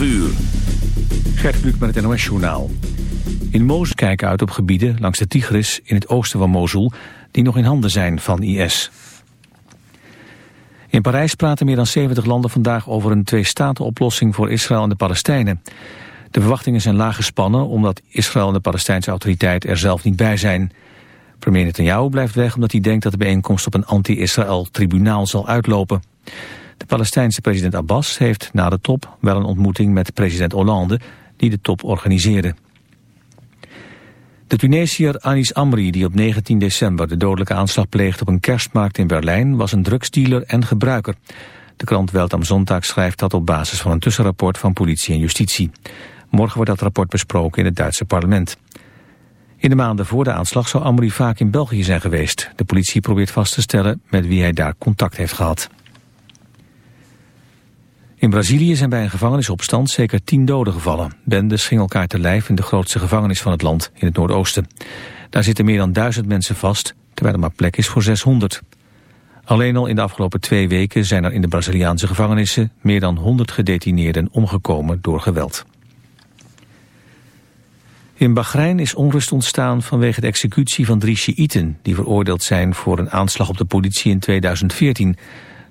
12 uur. Gert Kluk met het NOS Journaal. In Mosul kijken uit op gebieden langs de Tigris in het oosten van Mosul... die nog in handen zijn van IS. In Parijs praten meer dan 70 landen vandaag over een twee-staten-oplossing voor Israël en de Palestijnen. De verwachtingen zijn laag gespannen omdat Israël en de Palestijnse autoriteit er zelf niet bij zijn. Premier Netanyahu blijft weg omdat hij denkt dat de bijeenkomst op een anti-Israël tribunaal zal uitlopen. De Palestijnse president Abbas heeft na de top wel een ontmoeting met president Hollande die de top organiseerde. De Tunesiër Anis Amri, die op 19 december de dodelijke aanslag pleegde op een kerstmarkt in Berlijn, was een drugsdealer en gebruiker. De krant Welt am schrijft dat op basis van een tussenrapport van politie en justitie. Morgen wordt dat rapport besproken in het Duitse parlement. In de maanden voor de aanslag zou Amri vaak in België zijn geweest. De politie probeert vast te stellen met wie hij daar contact heeft gehad. In Brazilië zijn bij een gevangenisopstand zeker tien doden gevallen. Bendes gingen elkaar te lijf in de grootste gevangenis van het land, in het Noordoosten. Daar zitten meer dan duizend mensen vast, terwijl er maar plek is voor 600. Alleen al in de afgelopen twee weken zijn er in de Braziliaanse gevangenissen meer dan 100 gedetineerden omgekomen door geweld. In Bahrein is onrust ontstaan vanwege de executie van drie Sjiïten... die veroordeeld zijn voor een aanslag op de politie in 2014.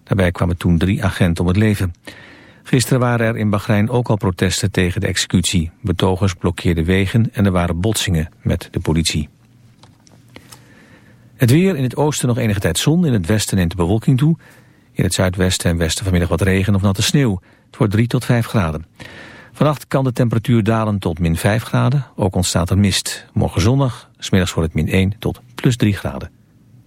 Daarbij kwamen toen drie agenten om het leven. Gisteren waren er in Bahrein ook al protesten tegen de executie. Betogers blokkeerden wegen en er waren botsingen met de politie. Het weer in het oosten nog enige tijd zon, in het westen neemt de bewolking toe. In het zuidwesten en westen vanmiddag wat regen of natte sneeuw. Het wordt 3 tot 5 graden. Vannacht kan de temperatuur dalen tot min 5 graden. Ook ontstaat er mist. Morgen zondag, smiddags wordt het min 1 tot plus 3 graden.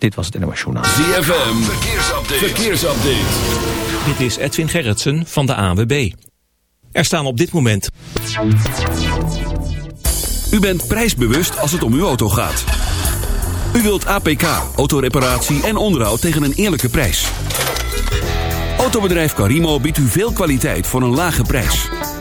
Dit was het NOS Journaal. ZFM, verkeersupdate. verkeersupdate. Dit is Edwin Gerritsen van de ANWB. Er staan op dit moment... U bent prijsbewust als het om uw auto gaat. U wilt APK, autoreparatie en onderhoud tegen een eerlijke prijs. Autobedrijf Carimo biedt u veel kwaliteit voor een lage prijs.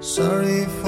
Sorry for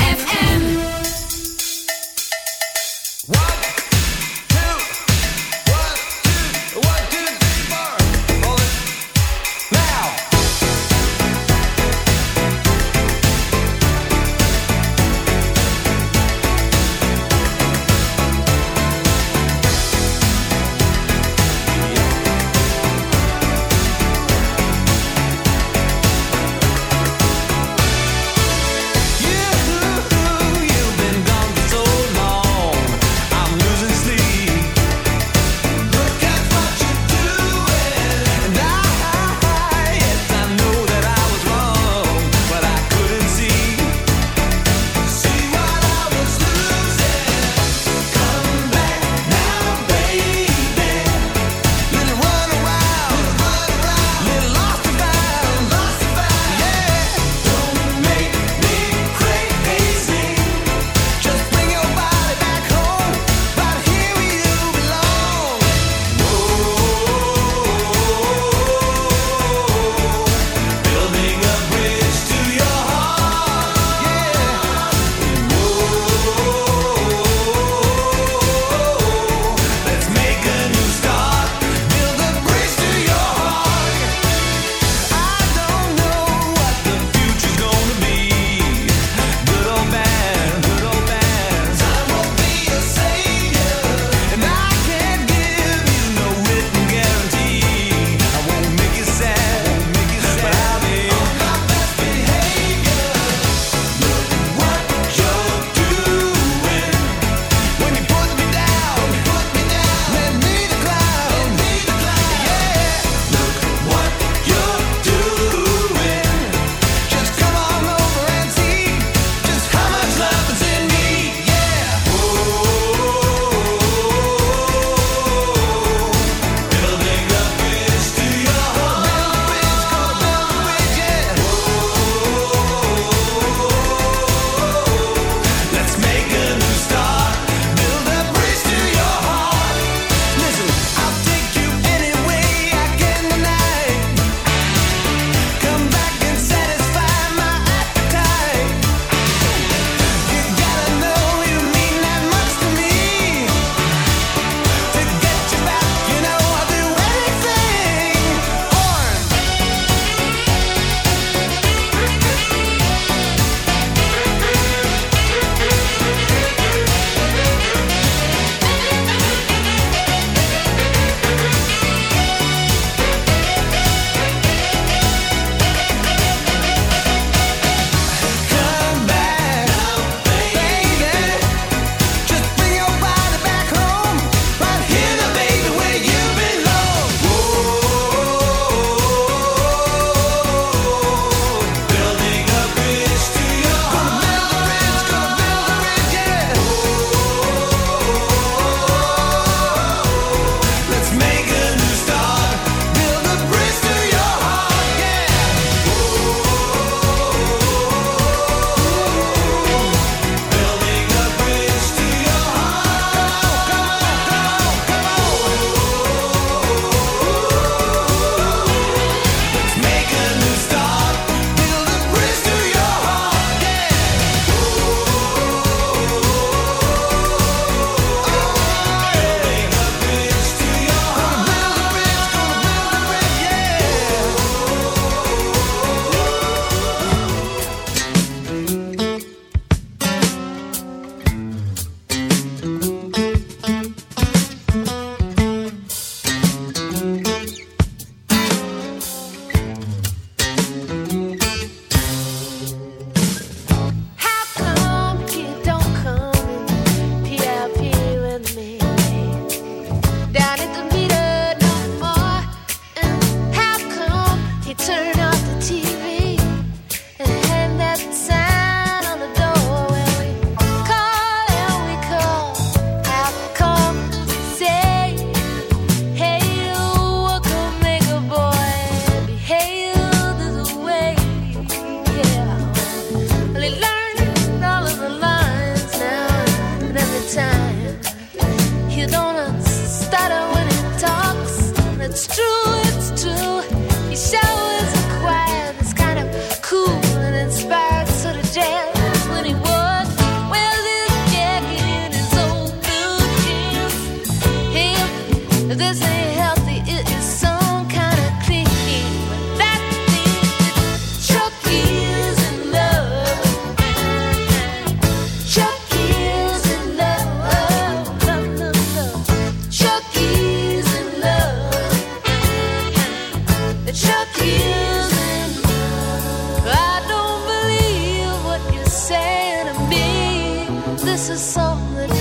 that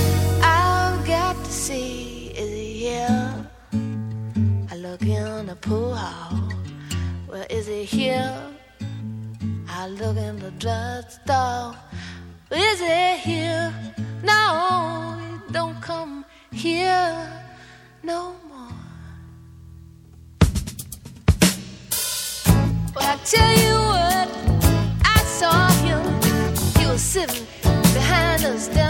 I've got to see is here. I look in the pool hall. Where is it here? I look in the drugstore. Well, is it here? No, it don't come here no more. But I tell you what, I saw him. He was sitting behind us down.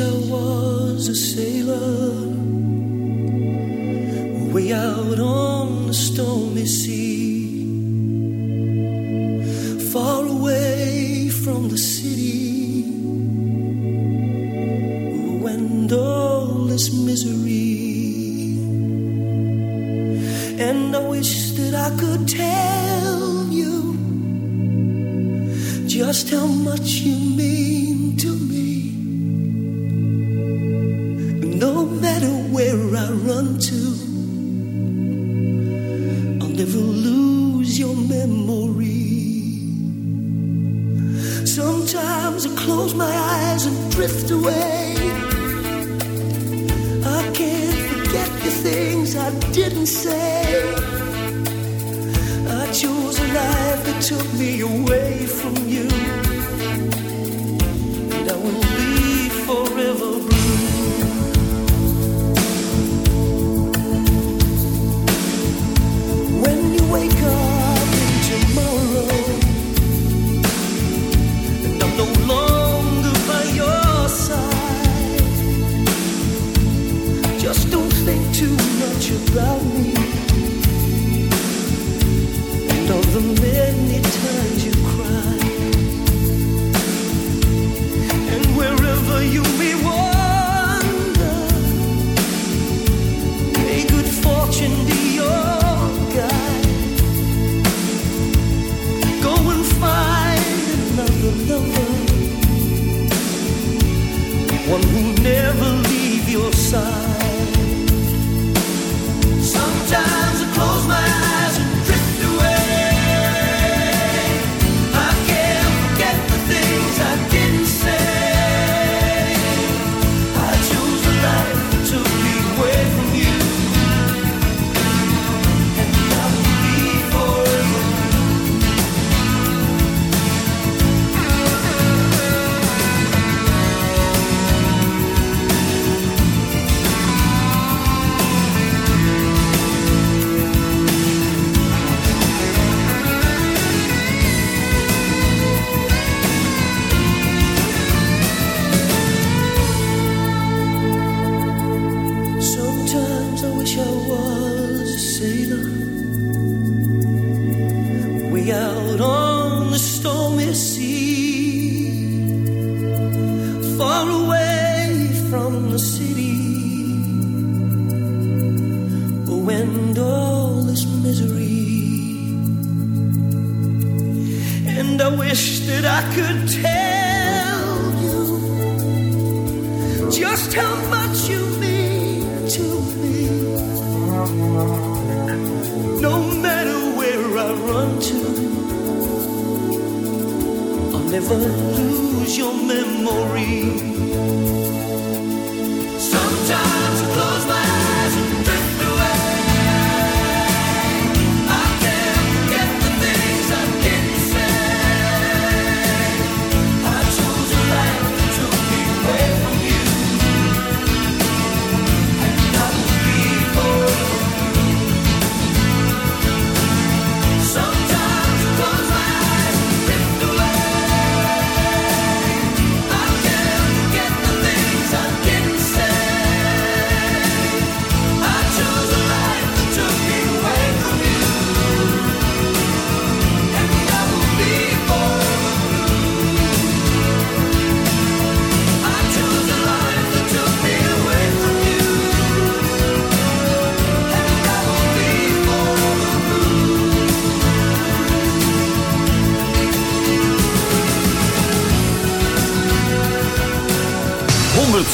I was a sailor,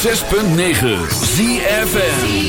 106.9 ZFN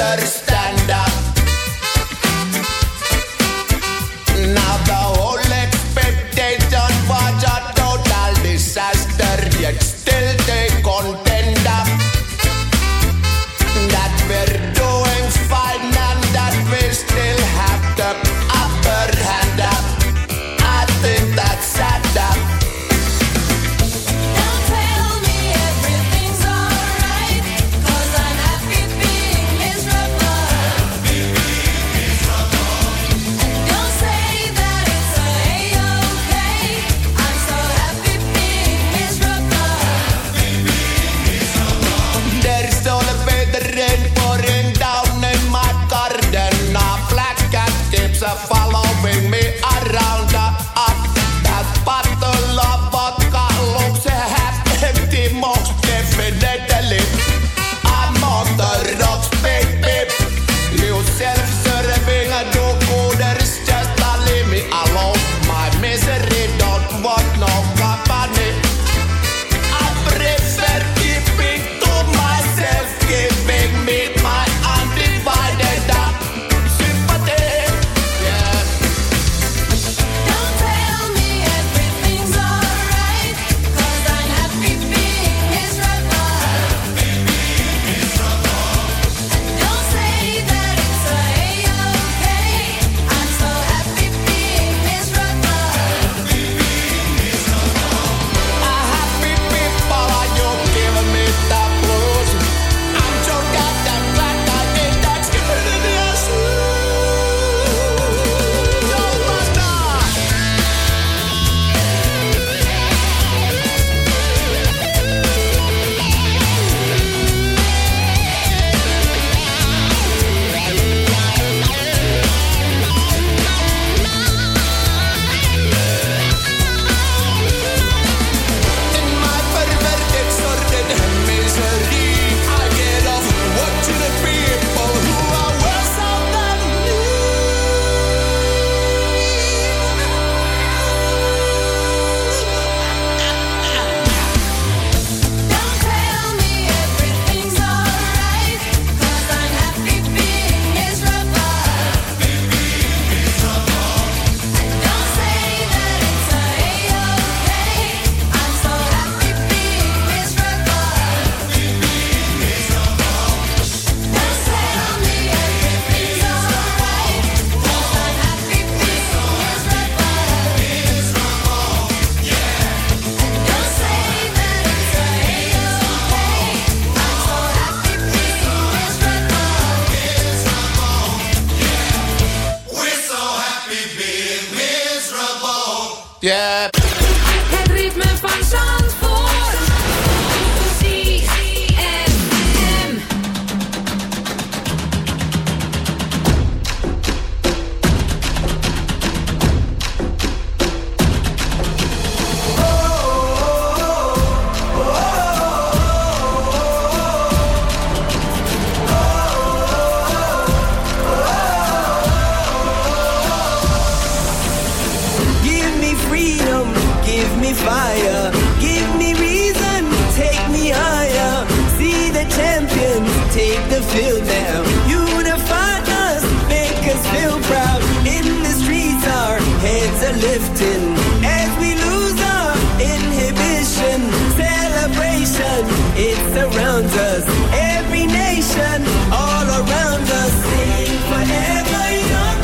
estar. Unify us, make us feel proud. In the streets, our heads are lifting. As we lose our inhibition, celebration, it surrounds us. Every nation, all around us. Sing forever young,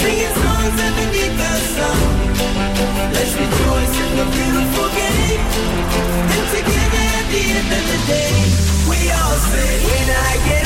singing songs underneath the sun. Let's rejoice in the beautiful game. And together at the end of the day, we all sing. When I get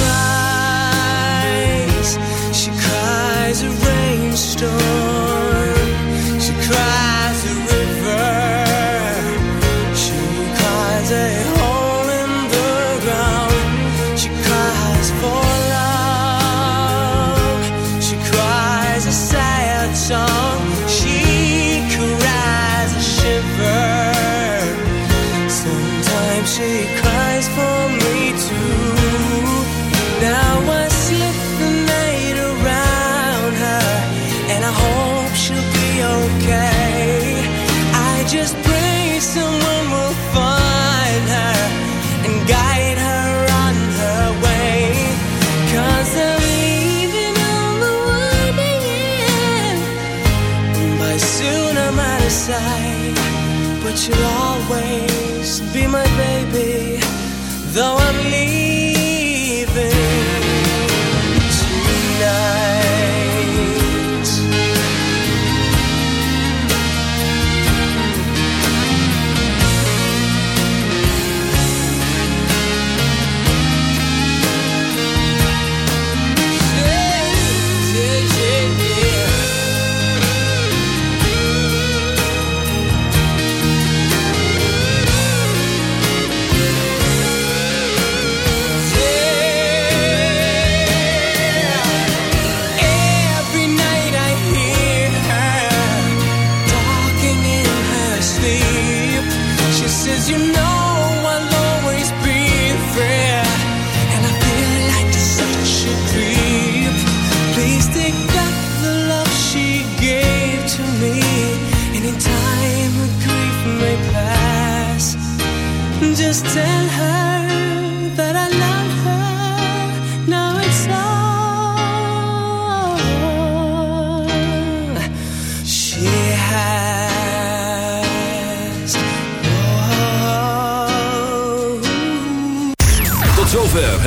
hope she'll be okay. I just pray someone will find her and guide her on her way. Cause I'm leaving on the winding end. By soon I'm out of sight, but you'll